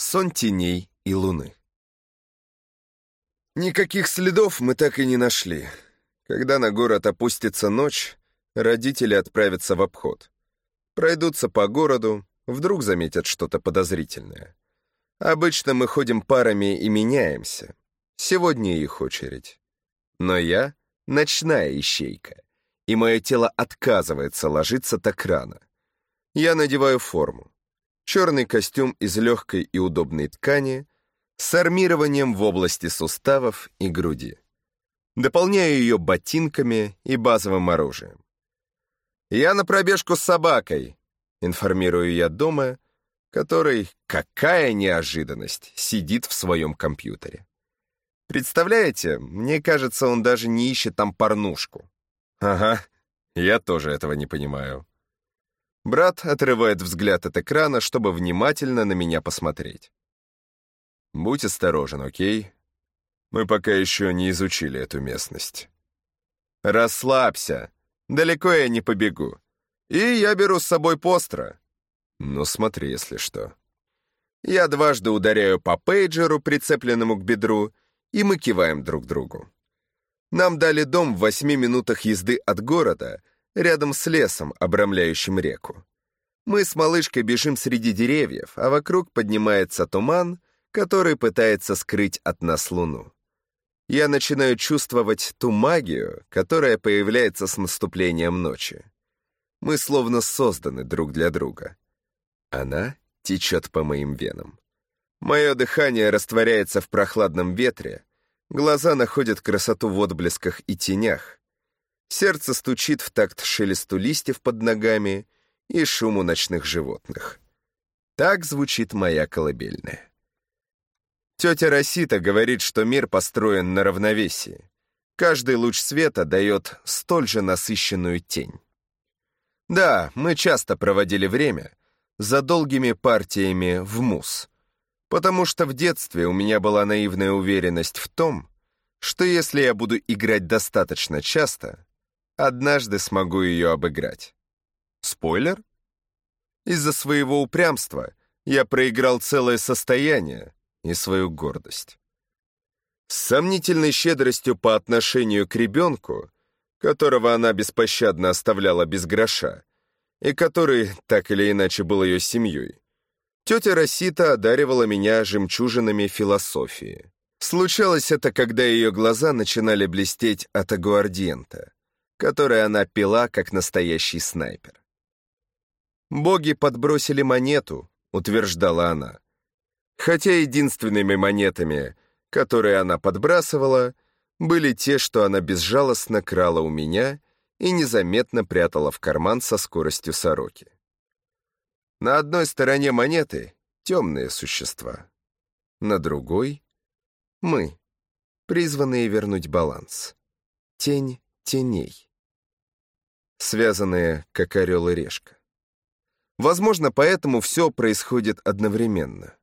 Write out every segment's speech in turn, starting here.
Сон теней и луны. Никаких следов мы так и не нашли. Когда на город опустится ночь, родители отправятся в обход. Пройдутся по городу, вдруг заметят что-то подозрительное. Обычно мы ходим парами и меняемся. Сегодня их очередь. Но я — ночная ищейка, и мое тело отказывается ложиться так рано. Я надеваю форму черный костюм из легкой и удобной ткани с армированием в области суставов и груди. Дополняю ее ботинками и базовым оружием. «Я на пробежку с собакой», — информирую я дома, который, какая неожиданность, сидит в своем компьютере. Представляете, мне кажется, он даже не ищет там порнушку. Ага, я тоже этого не понимаю. Брат отрывает взгляд от экрана, чтобы внимательно на меня посмотреть. «Будь осторожен, окей? Мы пока еще не изучили эту местность». «Расслабься. Далеко я не побегу. И я беру с собой постра». «Ну, смотри, если что». Я дважды ударяю по пейджеру, прицепленному к бедру, и мы киваем друг другу. Нам дали дом в восьми минутах езды от города — рядом с лесом, обрамляющим реку. Мы с малышкой бежим среди деревьев, а вокруг поднимается туман, который пытается скрыть от нас луну. Я начинаю чувствовать ту магию, которая появляется с наступлением ночи. Мы словно созданы друг для друга. Она течет по моим венам. Мое дыхание растворяется в прохладном ветре, глаза находят красоту в отблесках и тенях, Сердце стучит в такт шелесту листьев под ногами и шуму ночных животных. Так звучит моя колыбельная. Тетя Росита говорит, что мир построен на равновесии. Каждый луч света дает столь же насыщенную тень. Да, мы часто проводили время за долгими партиями в мус, потому что в детстве у меня была наивная уверенность в том, что если я буду играть достаточно часто, Однажды смогу ее обыграть. Спойлер? Из-за своего упрямства я проиграл целое состояние и свою гордость. С сомнительной щедростью по отношению к ребенку, которого она беспощадно оставляла без гроша, и который так или иначе был ее семьей, тетя Росита одаривала меня жемчужинами философии. Случалось это, когда ее глаза начинали блестеть от агуардиента который она пила, как настоящий снайпер. «Боги подбросили монету», — утверждала она. Хотя единственными монетами, которые она подбрасывала, были те, что она безжалостно крала у меня и незаметно прятала в карман со скоростью сороки. На одной стороне монеты — темные существа, на другой — мы, призванные вернуть баланс. Тень теней связанные, как орел и решка. Возможно, поэтому все происходит одновременно.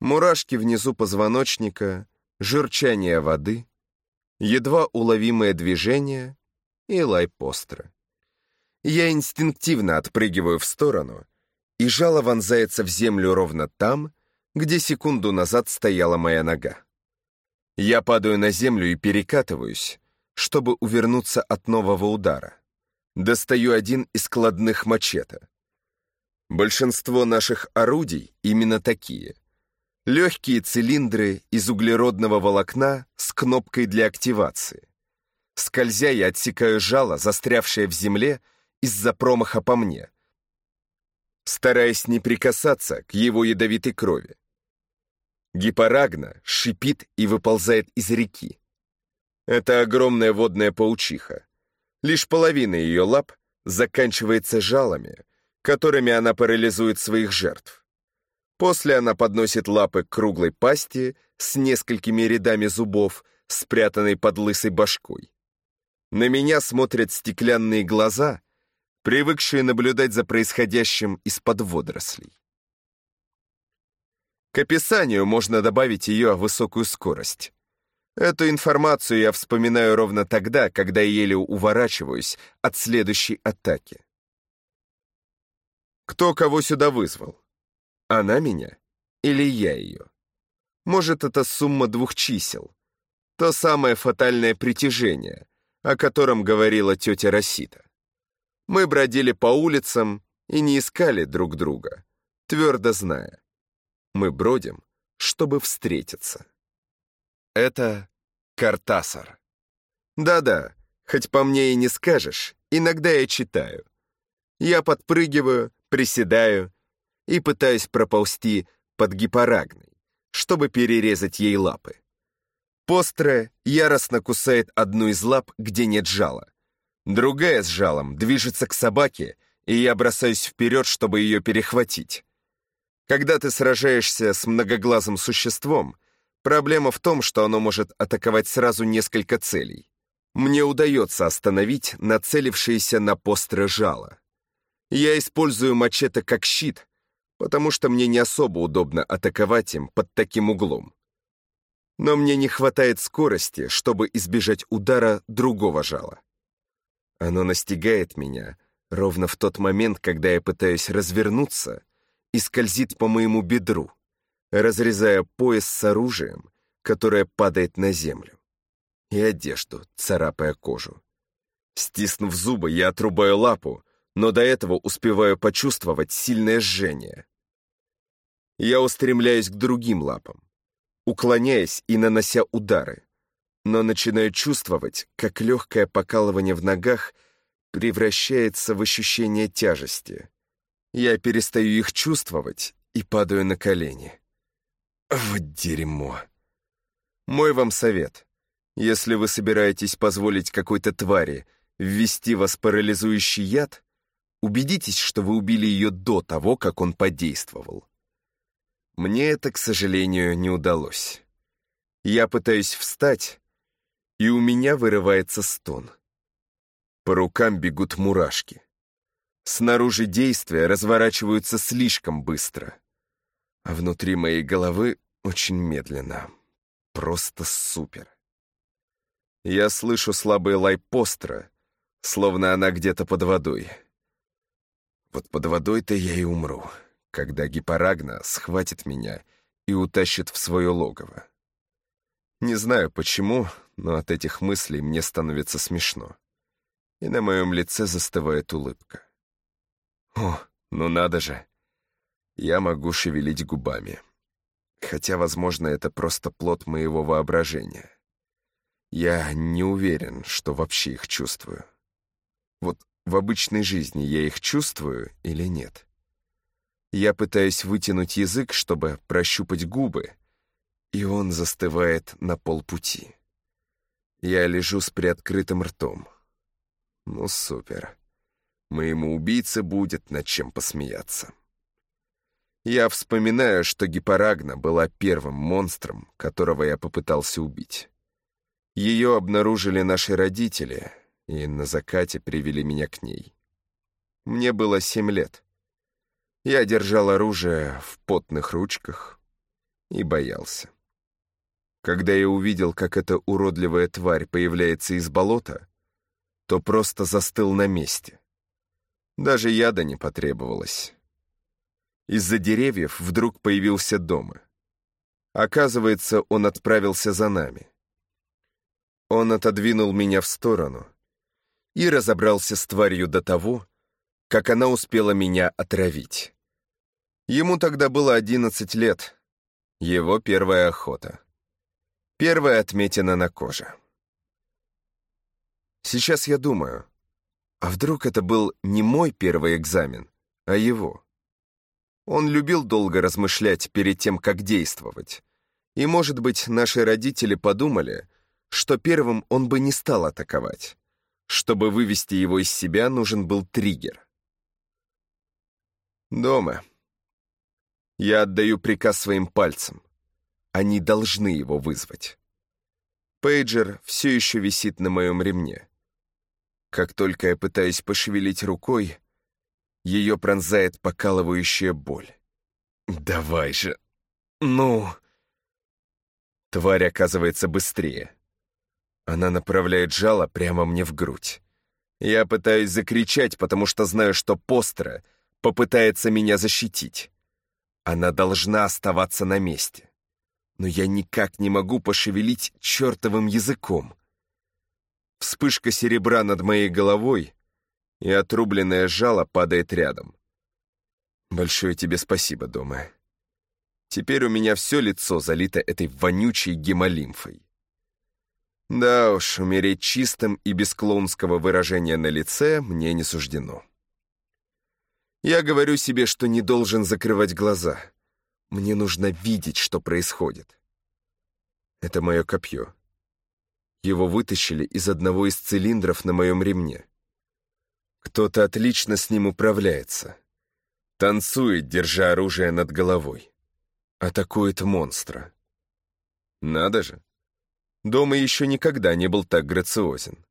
Мурашки внизу позвоночника, журчание воды, едва уловимое движение и лай постра. Я инстинктивно отпрыгиваю в сторону, и жало вонзается в землю ровно там, где секунду назад стояла моя нога. Я падаю на землю и перекатываюсь, чтобы увернуться от нового удара. Достаю один из складных мачете. Большинство наших орудий именно такие. Легкие цилиндры из углеродного волокна с кнопкой для активации. Скользя, я отсекаю жало, застрявшее в земле из-за промаха по мне, стараясь не прикасаться к его ядовитой крови. Гипарагна шипит и выползает из реки. Это огромная водная паучиха. Лишь половина ее лап заканчивается жалами, которыми она парализует своих жертв. После она подносит лапы к круглой пасти с несколькими рядами зубов, спрятанной под лысой башкой. На меня смотрят стеклянные глаза, привыкшие наблюдать за происходящим из-под водорослей. К описанию можно добавить ее высокую скорость. Эту информацию я вспоминаю ровно тогда, когда еле уворачиваюсь от следующей атаки. Кто кого сюда вызвал? Она меня Или я ее? Может, это сумма двух чисел? То самое фатальное притяжение, о котором говорила тетя Росита. Мы бродили по улицам и не искали друг друга, твердо зная. Мы бродим, чтобы встретиться. Это Картасар. Да-да, хоть по мне и не скажешь, иногда я читаю. Я подпрыгиваю, приседаю и пытаюсь проползти под гипорагной, чтобы перерезать ей лапы. Пострая яростно кусает одну из лап, где нет жала. Другая с жалом движется к собаке, и я бросаюсь вперед, чтобы ее перехватить. Когда ты сражаешься с многоглазым существом, проблема в том, что оно может атаковать сразу несколько целей. Мне удается остановить нацелившееся на постры жало. Я использую мачете как щит, потому что мне не особо удобно атаковать им под таким углом. Но мне не хватает скорости, чтобы избежать удара другого жала. Оно настигает меня ровно в тот момент, когда я пытаюсь развернуться и скользит по моему бедру, разрезая пояс с оружием, которое падает на землю, и одежду, царапая кожу. Стиснув зубы, я отрубаю лапу, но до этого успеваю почувствовать сильное жжение. Я устремляюсь к другим лапам, уклоняясь и нанося удары, но начинаю чувствовать, как легкое покалывание в ногах превращается в ощущение тяжести. Я перестаю их чувствовать и падаю на колени. Вот дерьмо. Мой вам совет. Если вы собираетесь позволить какой-то твари ввести вас парализующий яд, Убедитесь, что вы убили ее до того, как он подействовал. Мне это, к сожалению, не удалось. Я пытаюсь встать, и у меня вырывается стон. По рукам бегут мурашки. Снаружи действия разворачиваются слишком быстро, а внутри моей головы очень медленно. Просто супер. Я слышу слабый лай постра, словно она где-то под водой. Вот под водой-то я и умру, когда гипорагна схватит меня и утащит в свое логово. Не знаю почему, но от этих мыслей мне становится смешно. И на моем лице застывает улыбка. О, ну надо же. Я могу шевелить губами. Хотя, возможно, это просто плод моего воображения. Я не уверен, что вообще их чувствую. Вот в обычной жизни я их чувствую или нет. Я пытаюсь вытянуть язык, чтобы прощупать губы, и он застывает на полпути. Я лежу с приоткрытым ртом. Ну, супер. Моему убийце будет над чем посмеяться. Я вспоминаю, что Гипарагна была первым монстром, которого я попытался убить. Ее обнаружили наши родители, и на закате привели меня к ней. Мне было семь лет. Я держал оружие в потных ручках и боялся. Когда я увидел, как эта уродливая тварь появляется из болота, то просто застыл на месте. Даже яда не потребовалось. Из-за деревьев вдруг появился дома. Оказывается, он отправился за нами. Он отодвинул меня в сторону — и разобрался с тварью до того, как она успела меня отравить. Ему тогда было одиннадцать лет. Его первая охота. Первая отметина на коже. Сейчас я думаю, а вдруг это был не мой первый экзамен, а его? Он любил долго размышлять перед тем, как действовать. И, может быть, наши родители подумали, что первым он бы не стал атаковать. Чтобы вывести его из себя, нужен был триггер. Дома. Я отдаю приказ своим пальцам. Они должны его вызвать. Пейджер все еще висит на моем ремне. Как только я пытаюсь пошевелить рукой, ее пронзает покалывающая боль. «Давай же! Ну!» Тварь оказывается быстрее. Она направляет жало прямо мне в грудь. Я пытаюсь закричать, потому что знаю, что Постра попытается меня защитить. Она должна оставаться на месте. Но я никак не могу пошевелить чертовым языком. Вспышка серебра над моей головой, и отрубленное жало падает рядом. Большое тебе спасибо, дома. Теперь у меня все лицо залито этой вонючей гемолимфой. Да уж, умереть чистым и без клоунского выражения на лице мне не суждено. Я говорю себе, что не должен закрывать глаза. Мне нужно видеть, что происходит. Это мое копье. Его вытащили из одного из цилиндров на моем ремне. Кто-то отлично с ним управляется. Танцует, держа оружие над головой. Атакует монстра. Надо же. Дома еще никогда не был так грациозен.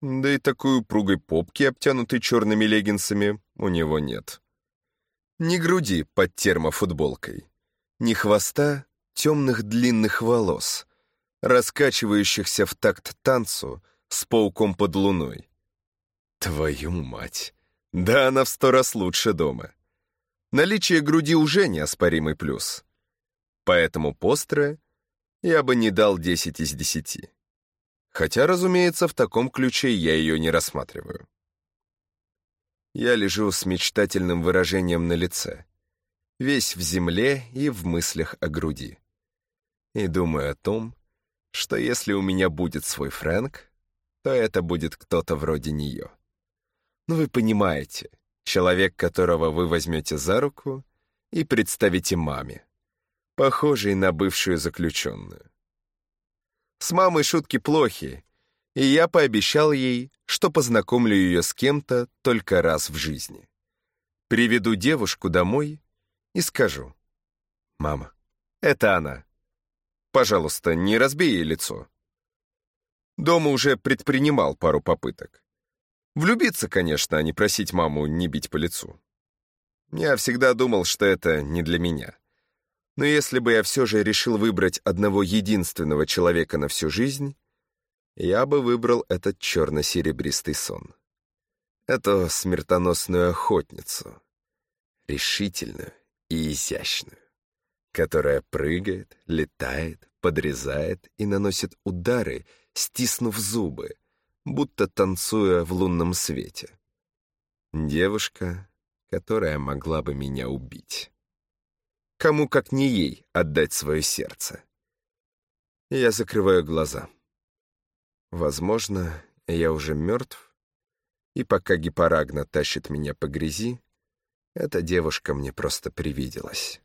Да и такой упругой попки, обтянутой черными леггинсами, у него нет. Ни груди под термофутболкой, ни хвоста темных длинных волос, раскачивающихся в такт танцу с пауком под луной. Твою мать! Да она в сто раз лучше дома. Наличие груди уже неоспоримый плюс. Поэтому постера я бы не дал 10 из 10. Хотя, разумеется, в таком ключе я ее не рассматриваю. Я лежу с мечтательным выражением на лице, весь в земле и в мыслях о груди. И думаю о том, что если у меня будет свой Фрэнк, то это будет кто-то вроде нее. Ну, вы понимаете, человек, которого вы возьмете за руку и представите маме похожей на бывшую заключенную. С мамой шутки плохи, и я пообещал ей, что познакомлю ее с кем-то только раз в жизни. Приведу девушку домой и скажу. «Мама, это она. Пожалуйста, не разбей ей лицо». Дома уже предпринимал пару попыток. Влюбиться, конечно, а не просить маму не бить по лицу. Я всегда думал, что это не для меня. Но если бы я все же решил выбрать одного единственного человека на всю жизнь, я бы выбрал этот черно-серебристый сон. Эту смертоносную охотницу, решительную и изящную, которая прыгает, летает, подрезает и наносит удары, стиснув зубы, будто танцуя в лунном свете. Девушка, которая могла бы меня убить. Кому, как не ей, отдать свое сердце? Я закрываю глаза. Возможно, я уже мертв, и пока гипарагна тащит меня по грязи, эта девушка мне просто привиделась.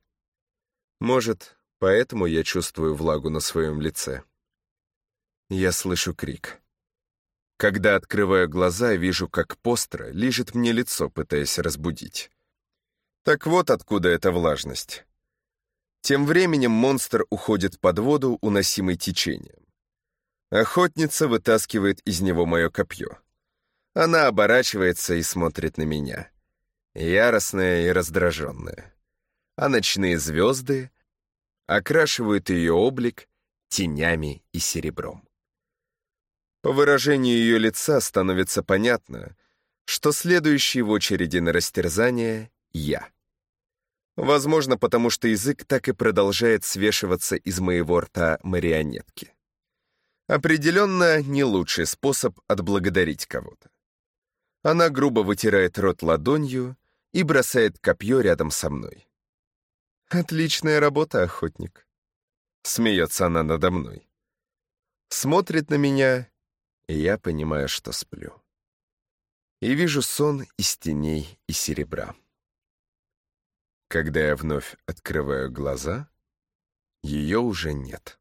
Может, поэтому я чувствую влагу на своем лице. Я слышу крик. Когда открываю глаза, вижу, как постро лижет мне лицо, пытаясь разбудить. Так вот откуда эта влажность. Тем временем монстр уходит под воду, уносимый течением. Охотница вытаскивает из него мое копье. Она оборачивается и смотрит на меня. Яростная и раздраженная. А ночные звезды окрашивают ее облик тенями и серебром. По выражению ее лица становится понятно, что следующий в очереди на растерзание — я. Возможно, потому что язык так и продолжает свешиваться из моего рта марионетки. Определенно, не лучший способ отблагодарить кого-то. Она грубо вытирает рот ладонью и бросает копье рядом со мной. «Отличная работа, охотник», — смеется она надо мной. Смотрит на меня, и я понимаю, что сплю. И вижу сон из теней и серебра. Когда я вновь открываю глаза, ее уже нет.